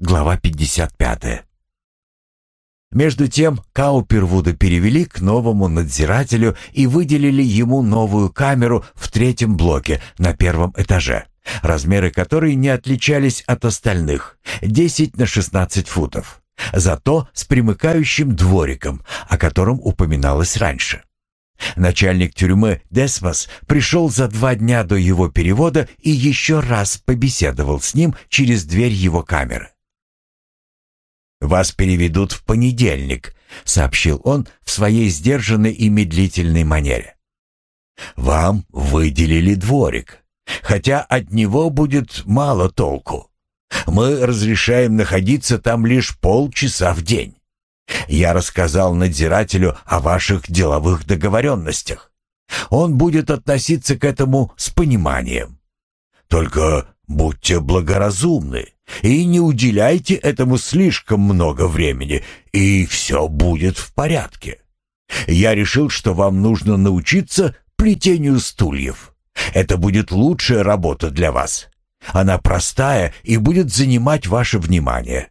Глава 55. Между тем Каупервуда перевели к новому надзирателю и выделили ему новую камеру в третьем блоке на первом этаже, размеры которой не отличались от остальных – 10 на 16 футов, зато с примыкающим двориком, о котором упоминалось раньше. Начальник тюрьмы Десмос пришел за два дня до его перевода и еще раз побеседовал с ним через дверь его камеры. «Вас переведут в понедельник», — сообщил он в своей сдержанной и медлительной манере. «Вам выделили дворик, хотя от него будет мало толку. Мы разрешаем находиться там лишь полчаса в день. Я рассказал надзирателю о ваших деловых договоренностях. Он будет относиться к этому с пониманием. Только будьте благоразумны и не уделяйте этому слишком много времени, и все будет в порядке. Я решил, что вам нужно научиться плетению стульев. Это будет лучшая работа для вас. Она простая и будет занимать ваше внимание.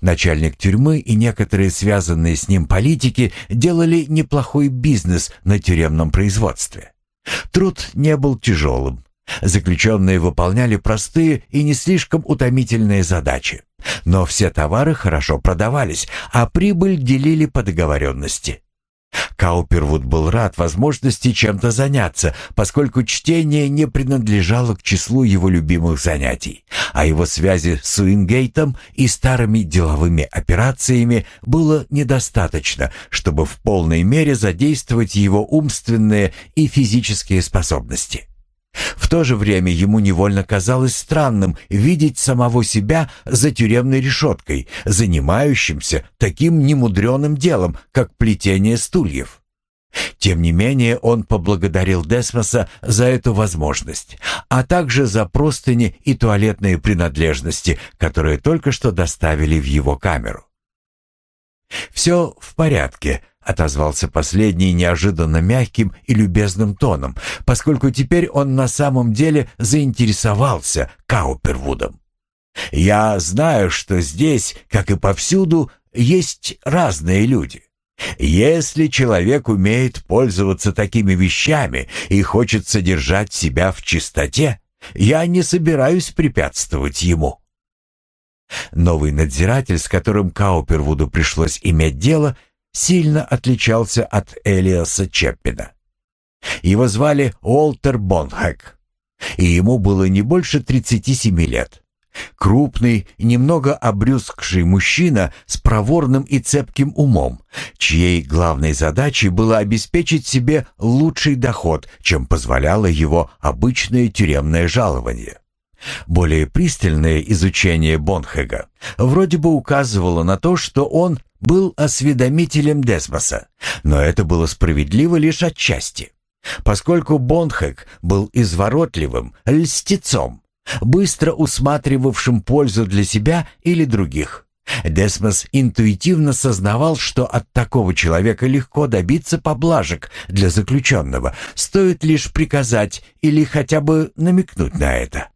Начальник тюрьмы и некоторые связанные с ним политики делали неплохой бизнес на тюремном производстве. Труд не был тяжелым. Заключенные выполняли простые и не слишком утомительные задачи. Но все товары хорошо продавались, а прибыль делили по договоренности. Каупервуд был рад возможности чем-то заняться, поскольку чтение не принадлежало к числу его любимых занятий, а его связи с Уингейтом и старыми деловыми операциями было недостаточно, чтобы в полной мере задействовать его умственные и физические способности. В то же время ему невольно казалось странным видеть самого себя за тюремной решеткой, занимающимся таким немудреным делом, как плетение стульев. Тем не менее, он поблагодарил Десмоса за эту возможность, а также за простыни и туалетные принадлежности, которые только что доставили в его камеру. «Все в порядке», отозвался последний неожиданно мягким и любезным тоном, поскольку теперь он на самом деле заинтересовался Каупервудом. «Я знаю, что здесь, как и повсюду, есть разные люди. Если человек умеет пользоваться такими вещами и хочет содержать себя в чистоте, я не собираюсь препятствовать ему». Новый надзиратель, с которым Каупервуду пришлось иметь дело, сильно отличался от Элиаса Чеппина. Его звали Уолтер Бонхэк, и ему было не больше 37 лет. Крупный, немного обрюзгший мужчина с проворным и цепким умом, чьей главной задачей было обеспечить себе лучший доход, чем позволяло его обычное тюремное жалование. Более пристальное изучение Бонхега вроде бы указывало на то, что он был осведомителем Десмоса, но это было справедливо лишь отчасти, поскольку Бонхек был изворотливым льстецом, быстро усматривавшим пользу для себя или других. Десмос интуитивно сознавал, что от такого человека легко добиться поблажек для заключенного, стоит лишь приказать или хотя бы намекнуть на это.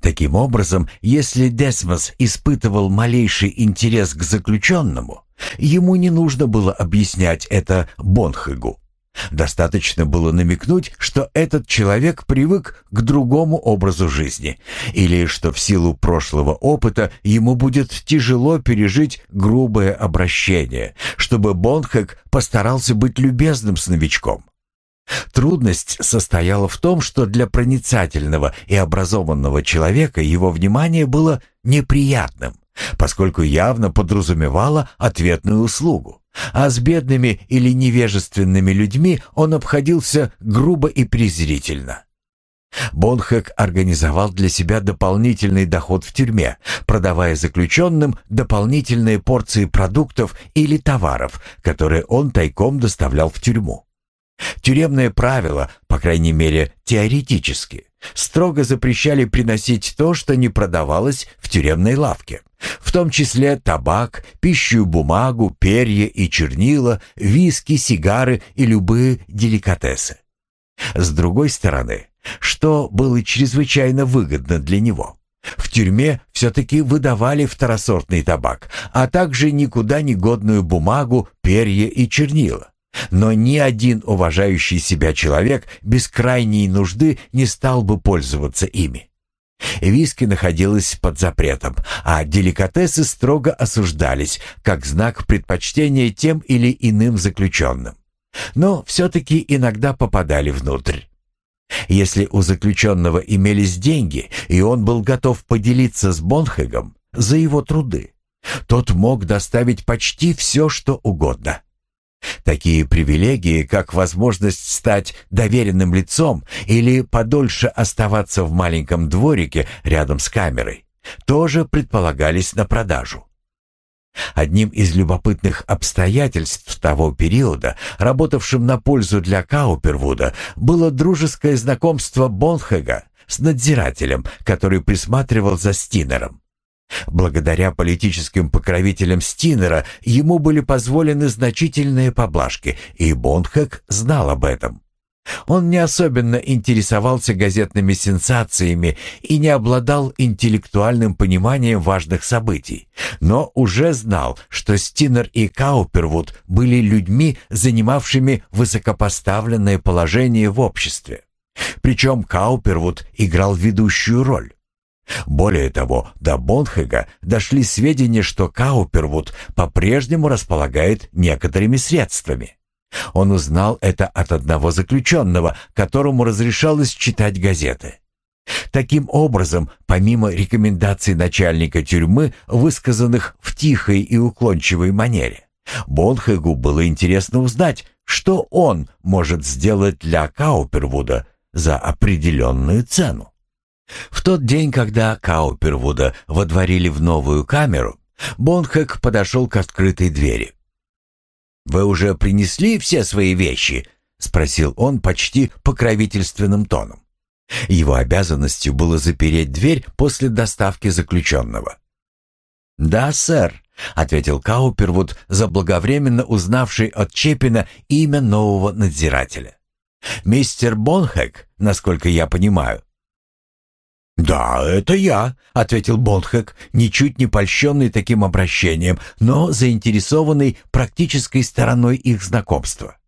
Таким образом, если Десмос испытывал малейший интерес к заключенному, ему не нужно было объяснять это Бонхегу. Достаточно было намекнуть, что этот человек привык к другому образу жизни, или что в силу прошлого опыта ему будет тяжело пережить грубое обращение, чтобы Бонхег постарался быть любезным с новичком. Трудность состояла в том, что для проницательного и образованного человека его внимание было неприятным, поскольку явно подразумевало ответную услугу, а с бедными или невежественными людьми он обходился грубо и презрительно. Бонхек организовал для себя дополнительный доход в тюрьме, продавая заключенным дополнительные порции продуктов или товаров, которые он тайком доставлял в тюрьму. Тюремные правила, по крайней мере теоретически, строго запрещали приносить то, что не продавалось в тюремной лавке, в том числе табак, пищу, бумагу, перья и чернила, виски, сигары и любые деликатесы. С другой стороны, что было чрезвычайно выгодно для него – В тюрьме все-таки выдавали второсортный табак, а также никуда не годную бумагу, перья и чернила. Но ни один уважающий себя человек без крайней нужды не стал бы пользоваться ими. Виски находилось под запретом, а деликатесы строго осуждались, как знак предпочтения тем или иным заключенным. Но все-таки иногда попадали внутрь. Если у заключенного имелись деньги, и он был готов поделиться с Бонхегом за его труды, тот мог доставить почти все, что угодно. Такие привилегии, как возможность стать доверенным лицом или подольше оставаться в маленьком дворике рядом с камерой, тоже предполагались на продажу. Одним из любопытных обстоятельств того периода, работавшим на пользу для Каупервуда, было дружеское знакомство Бонхега с надзирателем, который присматривал за Стинером. Благодаря политическим покровителям Стинера ему были позволены значительные поблажки, и Бонхек знал об этом. Он не особенно интересовался газетными сенсациями и не обладал интеллектуальным пониманием важных событий, но уже знал, что Стинер и Каупервуд были людьми, занимавшими высокопоставленное положение в обществе. Причем Каупервуд играл ведущую роль. Более того, до Бонхега дошли сведения, что Каупервуд по-прежнему располагает некоторыми средствами. Он узнал это от одного заключенного, которому разрешалось читать газеты. Таким образом, помимо рекомендаций начальника тюрьмы, высказанных в тихой и уклончивой манере, Бонхегу было интересно узнать, что он может сделать для Каупервуда за определенную цену. В тот день, когда Каупервуда водворили в новую камеру, Бонхек подошел к открытой двери. «Вы уже принесли все свои вещи?» — спросил он почти покровительственным тоном. Его обязанностью было запереть дверь после доставки заключенного. «Да, сэр», — ответил Каупервуд, заблаговременно узнавший от Чепина имя нового надзирателя. «Мистер Бонхэк, насколько я понимаю». «Да, это я», — ответил Бонхэк, ничуть не польщенный таким обращением, но заинтересованный практической стороной их знакомства.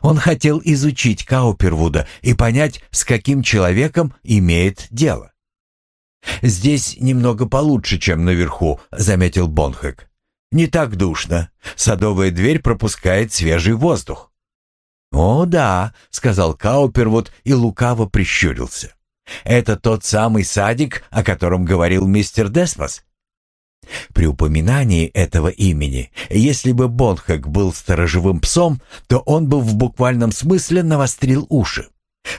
Он хотел изучить Каупервуда и понять, с каким человеком имеет дело. «Здесь немного получше, чем наверху», — заметил Бонхэк. «Не так душно. Садовая дверь пропускает свежий воздух». «О, да», — сказал Каупервуд и лукаво прищурился. Это тот самый садик, о котором говорил мистер Десмос? При упоминании этого имени, если бы Бонхак был сторожевым псом, то он бы в буквальном смысле навострил уши.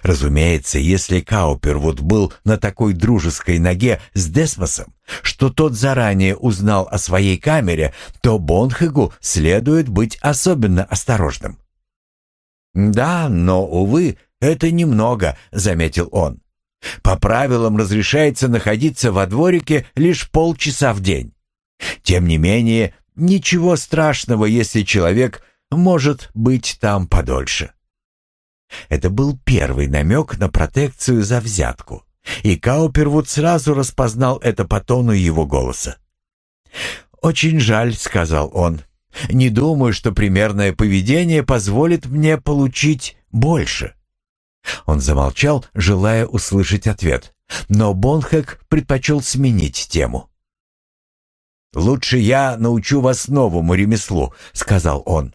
Разумеется, если Каупервуд был на такой дружеской ноге с Десмосом, что тот заранее узнал о своей камере, то Бонхегу следует быть особенно осторожным. «Да, но, увы, это немного», — заметил он. По правилам разрешается находиться во дворике лишь полчаса в день. Тем не менее, ничего страшного, если человек может быть там подольше. Это был первый намек на протекцию за взятку, и Каупервуд сразу распознал это по тону его голоса. «Очень жаль», — сказал он. «Не думаю, что примерное поведение позволит мне получить больше». Он замолчал, желая услышать ответ, но Бонхек предпочел сменить тему. «Лучше я научу вас новому ремеслу», — сказал он.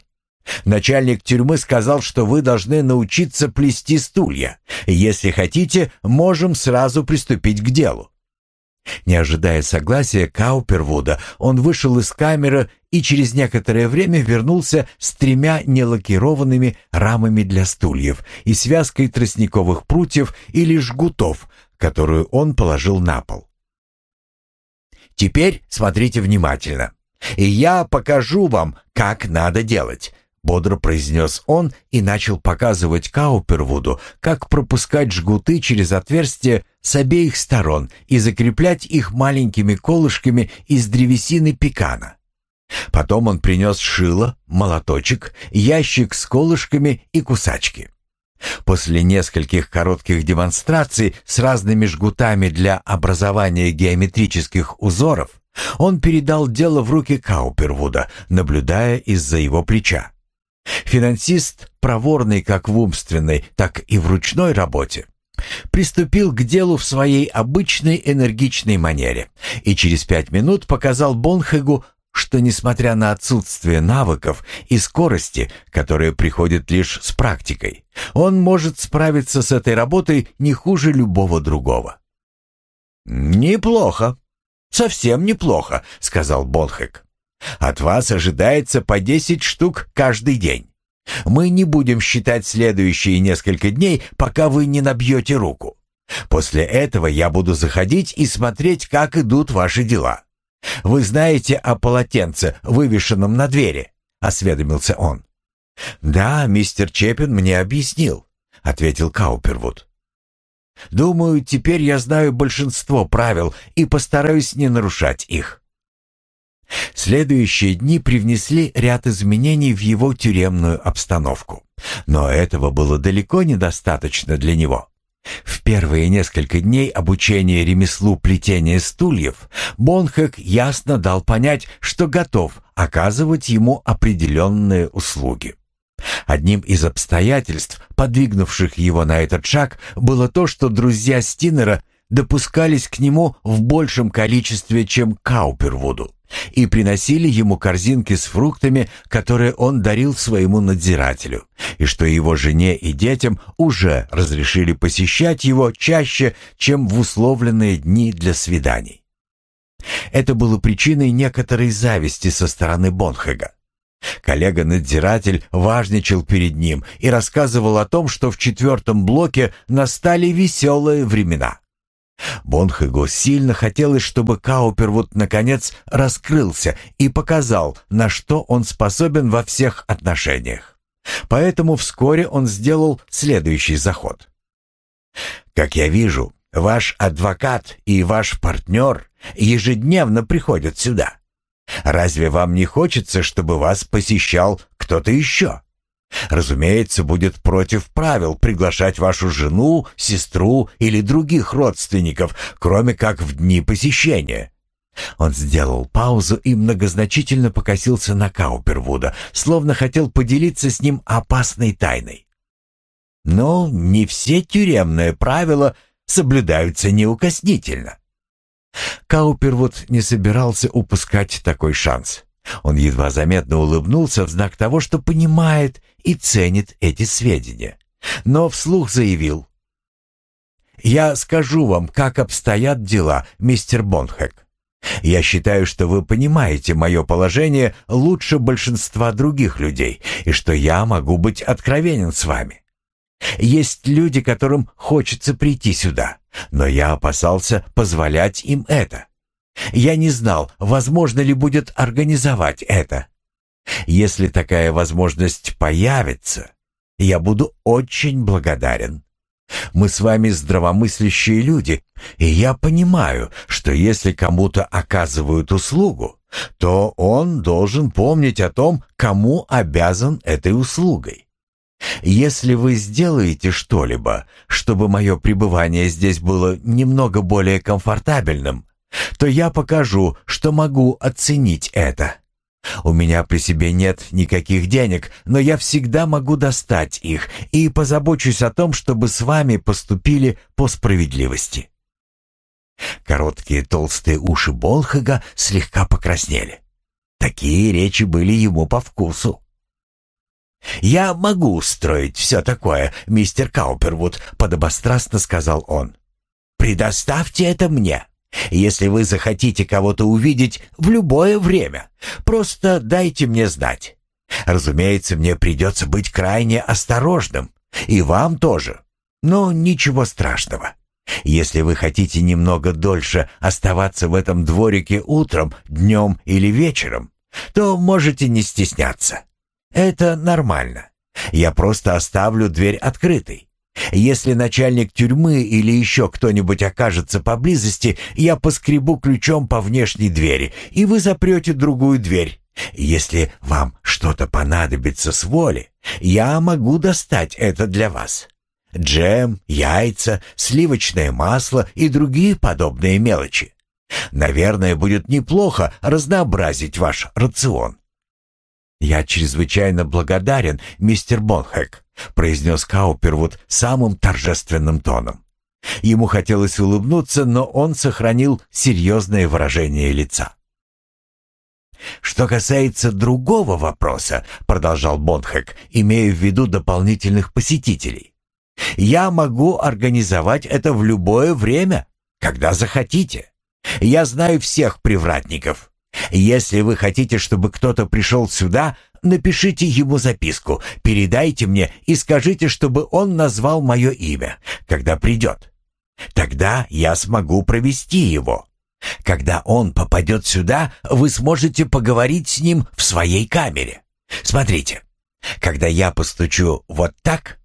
«Начальник тюрьмы сказал, что вы должны научиться плести стулья. Если хотите, можем сразу приступить к делу». Не ожидая согласия Каупервуда, он вышел из камеры и через некоторое время вернулся с тремя нелакированными рамами для стульев и связкой тростниковых прутьев или жгутов, которую он положил на пол. «Теперь смотрите внимательно, и я покажу вам, как надо делать», бодро произнес он и начал показывать Каупервуду, как пропускать жгуты через отверстие с обеих сторон и закреплять их маленькими колышками из древесины пекана. Потом он принес шило, молоточек, ящик с колышками и кусачки. После нескольких коротких демонстраций с разными жгутами для образования геометрических узоров, он передал дело в руки Каупервуда, наблюдая из-за его плеча. Финансист, проворный как в умственной, так и в ручной работе, приступил к делу в своей обычной энергичной манере и через пять минут показал Бонхегу, что, несмотря на отсутствие навыков и скорости, которые приходят лишь с практикой, он может справиться с этой работой не хуже любого другого. «Неплохо, совсем неплохо», — сказал Бонхек. «От вас ожидается по десять штук каждый день. Мы не будем считать следующие несколько дней, пока вы не набьете руку. После этого я буду заходить и смотреть, как идут ваши дела. Вы знаете о полотенце, вывешенном на двери?» — осведомился он. «Да, мистер Чепин мне объяснил», — ответил Каупервуд. «Думаю, теперь я знаю большинство правил и постараюсь не нарушать их». Следующие дни привнесли ряд изменений в его тюремную обстановку. Но этого было далеко недостаточно для него. В первые несколько дней обучения ремеслу плетения стульев Бонхек ясно дал понять, что готов оказывать ему определенные услуги. Одним из обстоятельств, подвигнувших его на этот шаг, было то, что друзья Стинера допускались к нему в большем количестве, чем Каупервуду и приносили ему корзинки с фруктами, которые он дарил своему надзирателю, и что его жене и детям уже разрешили посещать его чаще, чем в условленные дни для свиданий. Это было причиной некоторой зависти со стороны Бонхега. Коллега-надзиратель важничал перед ним и рассказывал о том, что в четвертом блоке настали веселые времена. Бонхегу сильно хотелось, чтобы Каупервуд наконец раскрылся и показал, на что он способен во всех отношениях. Поэтому вскоре он сделал следующий заход. «Как я вижу, ваш адвокат и ваш партнер ежедневно приходят сюда. Разве вам не хочется, чтобы вас посещал кто-то еще?» Разумеется, будет против правил приглашать вашу жену, сестру или других родственников, кроме как в дни посещения. Он сделал паузу и многозначительно покосился на Каупервуда, словно хотел поделиться с ним опасной тайной. Но не все тюремные правила соблюдаются неукоснительно. Каупервуд не собирался упускать такой шанс. Он едва заметно улыбнулся в знак того, что понимает и ценит эти сведения. Но вслух заявил. «Я скажу вам, как обстоят дела, мистер Бонхэк. Я считаю, что вы понимаете мое положение лучше большинства других людей, и что я могу быть откровенен с вами. Есть люди, которым хочется прийти сюда, но я опасался позволять им это. Я не знал, возможно ли будет организовать это. Если такая возможность появится, я буду очень благодарен. Мы с вами здравомыслящие люди, и я понимаю, что если кому-то оказывают услугу, то он должен помнить о том, кому обязан этой услугой. Если вы сделаете что-либо, чтобы мое пребывание здесь было немного более комфортабельным, то я покажу, что могу оценить это. У меня при себе нет никаких денег, но я всегда могу достать их и позабочусь о том, чтобы с вами поступили по справедливости». Короткие толстые уши Болхага слегка покраснели. Такие речи были ему по вкусу. «Я могу устроить все такое, мистер Каупервуд», — подобострастно сказал он. «Предоставьте это мне. Если вы захотите кого-то увидеть в любое время, просто дайте мне знать. Разумеется, мне придется быть крайне осторожным, и вам тоже. Но ничего страшного. Если вы хотите немного дольше оставаться в этом дворике утром, днем или вечером, то можете не стесняться. Это нормально. Я просто оставлю дверь открытой. Если начальник тюрьмы или еще кто-нибудь окажется поблизости, я поскребу ключом по внешней двери, и вы запрете другую дверь. Если вам что что-то понадобится с воли, я могу достать это для вас. Джем, яйца, сливочное масло и другие подобные мелочи. Наверное, будет неплохо разнообразить ваш рацион. «Я чрезвычайно благодарен, мистер Бонхэк», — произнес Каупервуд самым торжественным тоном. Ему хотелось улыбнуться, но он сохранил серьезное выражение лица. «Что касается другого вопроса», — продолжал Бонхэк, имея в виду дополнительных посетителей, «я могу организовать это в любое время, когда захотите. Я знаю всех привратников. Если вы хотите, чтобы кто-то пришел сюда, напишите ему записку, передайте мне и скажите, чтобы он назвал мое имя, когда придет. Тогда я смогу провести его. Когда он попадет сюда, вы сможете поговорить с ним в своей камере. Смотрите, когда я постучу вот так,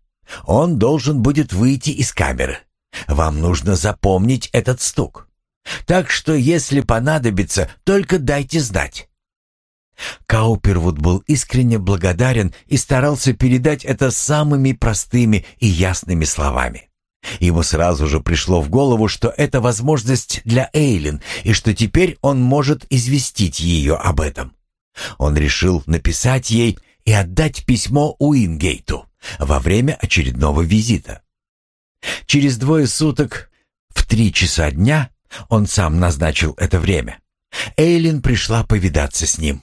он должен будет выйти из камеры. Вам нужно запомнить этот стук. Так что, если понадобится, только дайте знать». Каупервуд был искренне благодарен и старался передать это самыми простыми и ясными словами. Ему сразу же пришло в голову, что это возможность для Эйлин, и что теперь он может известить ее об этом. Он решил написать ей и отдать письмо Уингейту во время очередного визита. Через двое суток в три часа дня он сам назначил это время. Эйлин пришла повидаться с ним.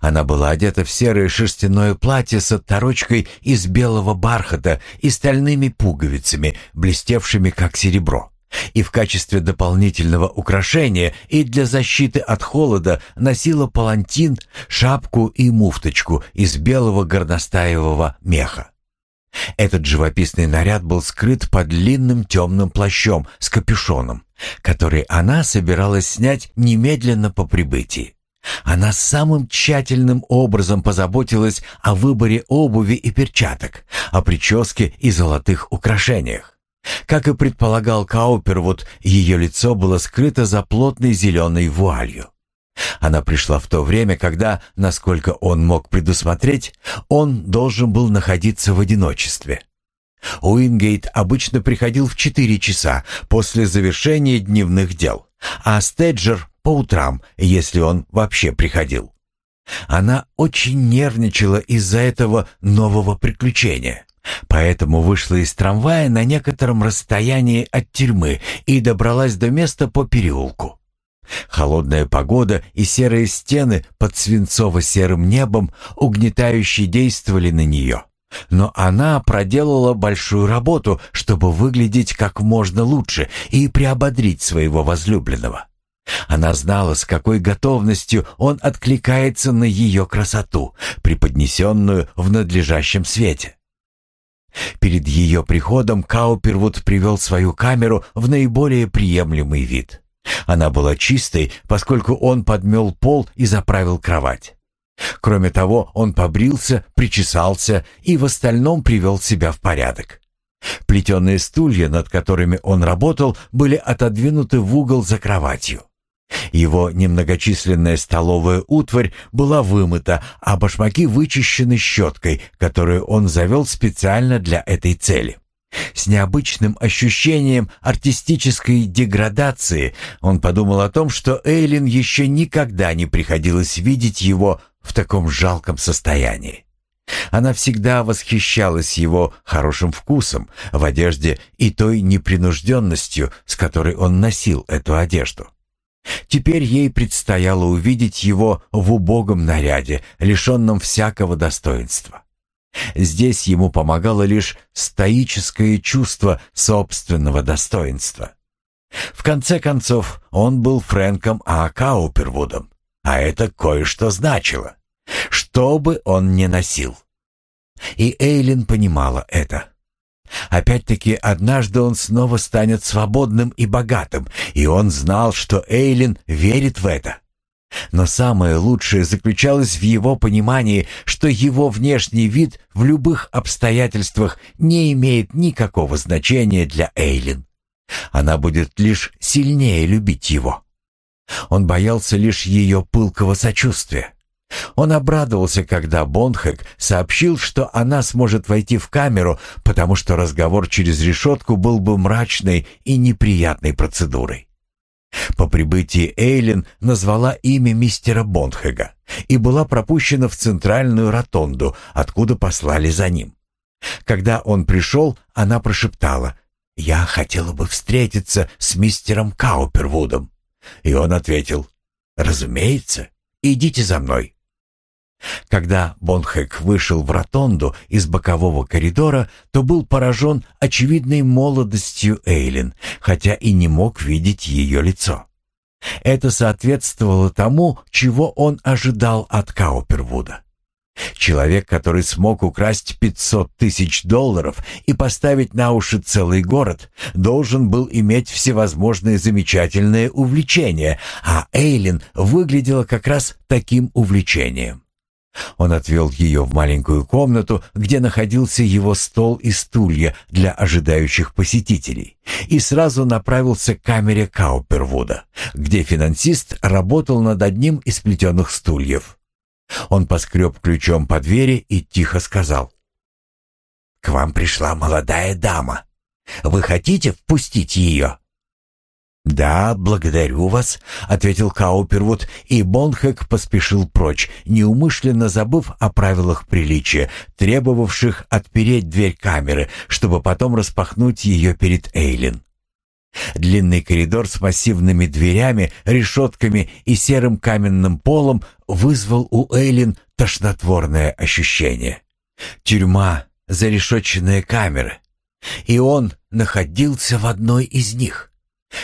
Она была одета в серое шерстяное платье с отторочкой из белого бархата и стальными пуговицами, блестевшими как серебро. И в качестве дополнительного украшения и для защиты от холода носила палантин, шапку и муфточку из белого горностаевого меха. Этот живописный наряд был скрыт под длинным темным плащом с капюшоном, который она собиралась снять немедленно по прибытии. Она самым тщательным образом позаботилась о выборе обуви и перчаток, о прическе и золотых украшениях. Как и предполагал Каупервуд, ее лицо было скрыто за плотной зеленой вуалью. Она пришла в то время, когда, насколько он мог предусмотреть, он должен был находиться в одиночестве. Уингейт обычно приходил в четыре часа после завершения дневных дел, а Стеджер по утрам, если он вообще приходил. Она очень нервничала из-за этого нового приключения, поэтому вышла из трамвая на некотором расстоянии от тюрьмы и добралась до места по переулку. Холодная погода и серые стены под свинцово-серым небом угнетающе действовали на нее. Но она проделала большую работу, чтобы выглядеть как можно лучше и приободрить своего возлюбленного. Она знала, с какой готовностью он откликается на ее красоту, преподнесенную в надлежащем свете. Перед ее приходом Каупервуд привел свою камеру в наиболее приемлемый вид. Она была чистой, поскольку он подмел пол и заправил кровать. Кроме того, он побрился, причесался и в остальном привел себя в порядок. Плетеные стулья, над которыми он работал, были отодвинуты в угол за кроватью. Его немногочисленная столовая утварь была вымыта, а башмаки вычищены щеткой, которую он завел специально для этой цели. С необычным ощущением артистической деградации он подумал о том, что Эйлин еще никогда не приходилось видеть его в таком жалком состоянии. Она всегда восхищалась его хорошим вкусом в одежде и той непринужденностью, с которой он носил эту одежду. Теперь ей предстояло увидеть его в убогом наряде, лишенном всякого достоинства. Здесь ему помогало лишь стоическое чувство собственного достоинства. В конце концов, он был Фрэнком А. Каупервудом, а это кое-что значило, что бы он ни носил. И Эйлин понимала это. Опять-таки, однажды он снова станет свободным и богатым, и он знал, что Эйлин верит в это. Но самое лучшее заключалось в его понимании, что его внешний вид в любых обстоятельствах не имеет никакого значения для Эйлин. Она будет лишь сильнее любить его. Он боялся лишь ее пылкого сочувствия. Он обрадовался, когда Бонхек сообщил, что она сможет войти в камеру, потому что разговор через решетку был бы мрачной и неприятной процедурой. По прибытии Эйлин назвала имя мистера Бонхега и была пропущена в центральную ротонду, откуда послали за ним. Когда он пришел, она прошептала «Я хотела бы встретиться с мистером Каупервудом». И он ответил «Разумеется, идите за мной». Когда Бонхек вышел в ротонду из бокового коридора, то был поражен очевидной молодостью Эйлин, хотя и не мог видеть ее лицо. Это соответствовало тому, чего он ожидал от Каупервуда. Человек, который смог украсть 500 тысяч долларов и поставить на уши целый город, должен был иметь всевозможные замечательные увлечения, а Эйлин выглядела как раз таким увлечением. Он отвел ее в маленькую комнату, где находился его стол и стулья для ожидающих посетителей, и сразу направился к камере Каупервуда, где финансист работал над одним из плетеных стульев. Он поскреб ключом по двери и тихо сказал. «К вам пришла молодая дама. Вы хотите впустить ее?» «Да, благодарю вас», — ответил Каупервуд, и Бонхек поспешил прочь, неумышленно забыв о правилах приличия, требовавших отпереть дверь камеры, чтобы потом распахнуть ее перед Эйлин. Длинный коридор с массивными дверями, решетками и серым каменным полом вызвал у Эйлин тошнотворное ощущение. Тюрьма, зарешетченные камеры. И он находился в одной из них.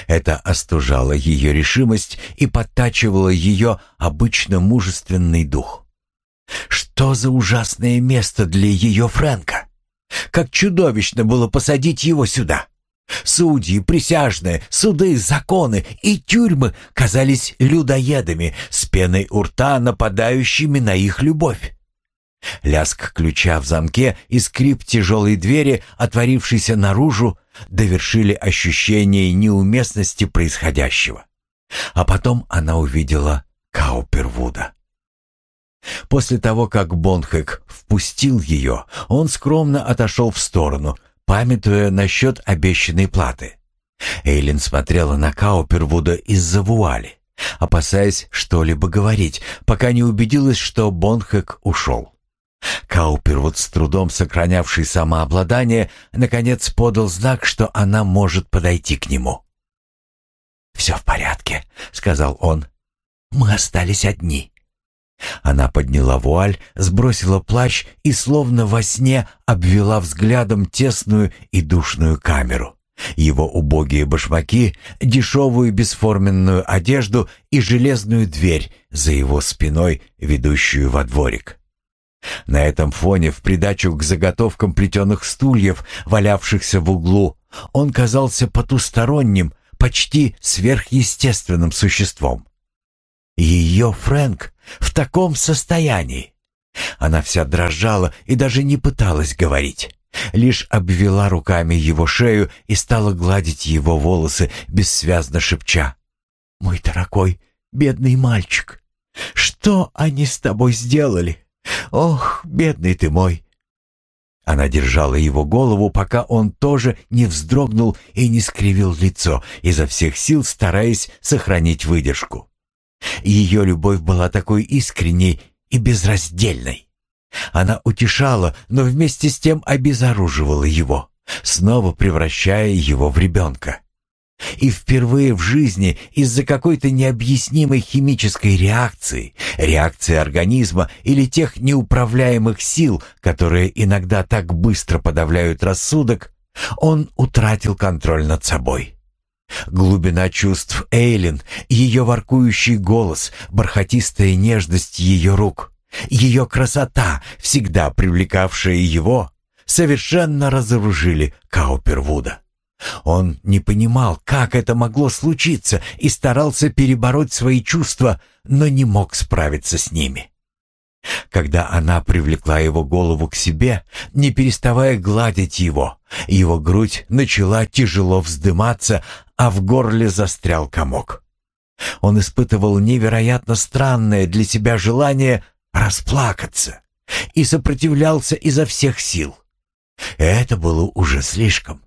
Это остужало ее решимость и подтачивало ее обычно мужественный дух. Что за ужасное место для ее Фрэнка? Как чудовищно было посадить его сюда! Судьи, присяжные, суды, законы и тюрьмы казались людоедами с пеной у рта, нападающими на их любовь. Лязг ключа в замке и скрип тяжелой двери, отворившейся наружу, довершили ощущение неуместности происходящего. А потом она увидела Каупервуда. После того, как Бонхек впустил ее, он скромно отошел в сторону, памятуя насчет обещанной платы. Эйлин смотрела на Каупервуда из-за вуали, опасаясь что-либо говорить, пока не убедилась, что Бонхек ушел. Каупервуд, с трудом сохранявший самообладание, наконец подал знак, что она может подойти к нему. «Все в порядке», — сказал он. «Мы остались одни». Она подняла вуаль, сбросила плащ и, словно во сне, обвела взглядом тесную и душную камеру. Его убогие башмаки, дешевую бесформенную одежду и железную дверь за его спиной, ведущую во дворик. На этом фоне, в придачу к заготовкам плетеных стульев, валявшихся в углу, он казался потусторонним, почти сверхъестественным существом. Ее Фрэнк в таком состоянии. Она вся дрожала и даже не пыталась говорить. Лишь обвела руками его шею и стала гладить его волосы, бессвязно шепча. «Мой дорогой, бедный мальчик, что они с тобой сделали?» Ох, бедный ты мой!» Она держала его голову, пока он тоже не вздрогнул и не скривил лицо, изо всех сил стараясь сохранить выдержку. Ее любовь была такой искренней и безраздельной. Она утешала, но вместе с тем обезоруживала его, снова превращая его в ребенка. И впервые в жизни из-за какой-то необъяснимой химической реакции, реакции организма или тех неуправляемых сил, которые иногда так быстро подавляют рассудок, он утратил контроль над собой. Глубина чувств Эйлин, ее воркующий голос, бархатистая нежность ее рук, ее красота, всегда привлекавшая его, совершенно разоружили Каупервуда. Он не понимал, как это могло случиться, и старался перебороть свои чувства, но не мог справиться с ними. Когда она привлекла его голову к себе, не переставая гладить его, его грудь начала тяжело вздыматься, а в горле застрял комок. Он испытывал невероятно странное для себя желание расплакаться и сопротивлялся изо всех сил. Это было уже слишком.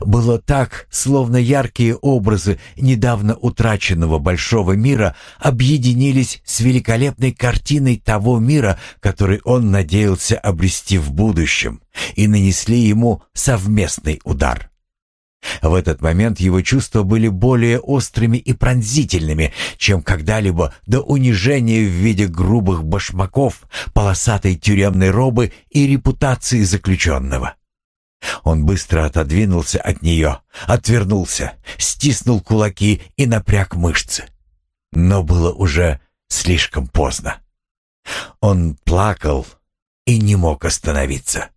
Было так, словно яркие образы недавно утраченного большого мира объединились с великолепной картиной того мира, который он надеялся обрести в будущем, и нанесли ему совместный удар. В этот момент его чувства были более острыми и пронзительными, чем когда-либо до унижения в виде грубых башмаков, полосатой тюремной робы и репутации заключенного. Он быстро отодвинулся от нее, отвернулся, стиснул кулаки и напряг мышцы. Но было уже слишком поздно. Он плакал и не мог остановиться.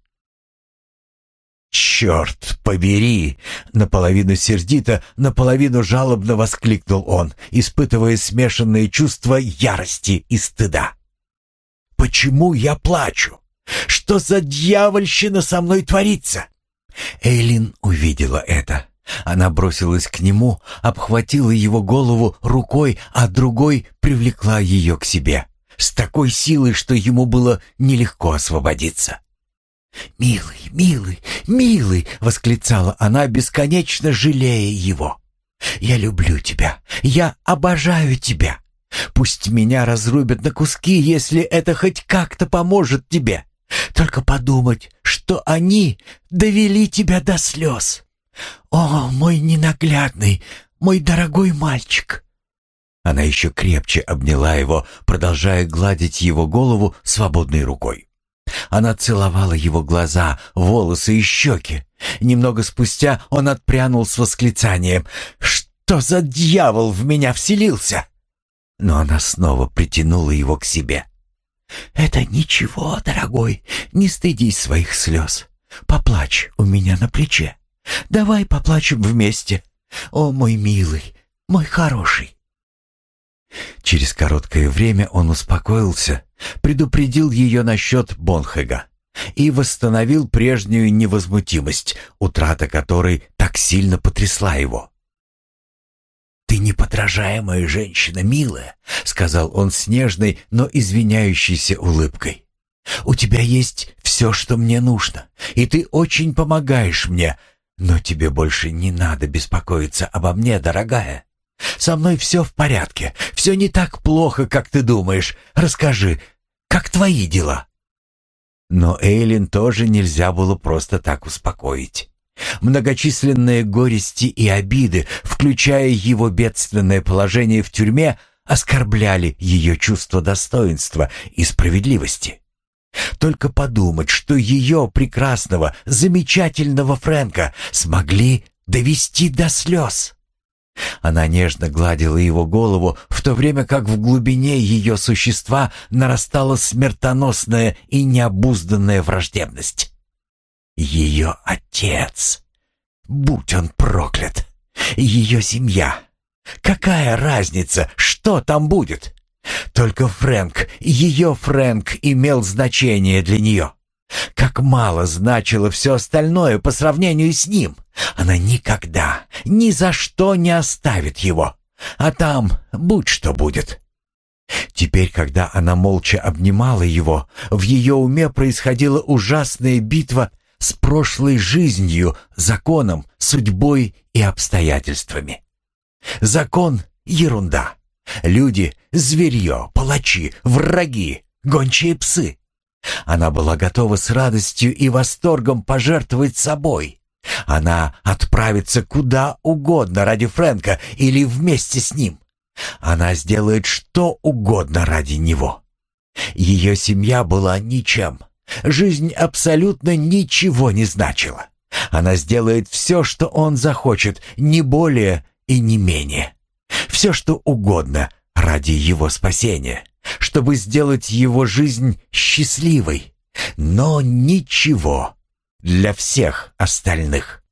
«Черт побери!» — наполовину сердито, наполовину жалобно воскликнул он, испытывая смешанные чувства ярости и стыда. «Почему я плачу? Что за дьявольщина со мной творится?» Эйлин увидела это. Она бросилась к нему, обхватила его голову рукой, а другой привлекла ее к себе. С такой силой, что ему было нелегко освободиться. «Милый, милый, милый!» — восклицала она, бесконечно жалея его. «Я люблю тебя, я обожаю тебя. Пусть меня разрубят на куски, если это хоть как-то поможет тебе. Только подумать, что они довели тебя до слез. О, мой ненаглядный, мой дорогой мальчик!» Она еще крепче обняла его, продолжая гладить его голову свободной рукой. Она целовала его глаза, волосы и щеки. Немного спустя он отпрянул с восклицанием «Что за дьявол в меня вселился?» Но она снова притянула его к себе. «Это ничего, дорогой, не стыдись своих слез. Поплачь у меня на плече. Давай поплачем вместе. О, мой милый, мой хороший». Через короткое время он успокоился, предупредил ее насчет Бонхега и восстановил прежнюю невозмутимость, утрата которой так сильно потрясла его. «Ты неподражаемая женщина, милая», — сказал он с нежной, но извиняющейся улыбкой. «У тебя есть все, что мне нужно, и ты очень помогаешь мне, но тебе больше не надо беспокоиться обо мне, дорогая. Со мной все в порядке, все не так плохо, как ты думаешь. Расскажи, как твои дела?» Но Эйлин тоже нельзя было просто так успокоить. Многочисленные горести и обиды, включая его бедственное положение в тюрьме, оскорбляли ее чувство достоинства и справедливости. Только подумать, что ее прекрасного, замечательного Фрэнка смогли довести до слез. Она нежно гладила его голову, в то время как в глубине ее существа нарастала смертоносная и необузданная враждебность. Ее отец, будь он проклят, ее семья. Какая разница, что там будет? Только Фрэнк, ее Фрэнк имел значение для нее. Как мало значило все остальное по сравнению с ним. Она никогда, ни за что не оставит его. А там будь что будет. Теперь, когда она молча обнимала его, в ее уме происходила ужасная битва с прошлой жизнью, законом, судьбой и обстоятельствами. Закон — ерунда. Люди — зверье, палачи, враги, гончие псы. Она была готова с радостью и восторгом пожертвовать собой. Она отправится куда угодно ради Фрэнка или вместе с ним. Она сделает что угодно ради него. Ее семья была ничем. Жизнь абсолютно ничего не значила. Она сделает все, что он захочет, не более и не менее. Все, что угодно ради его спасения чтобы сделать его жизнь счастливой, но ничего для всех остальных.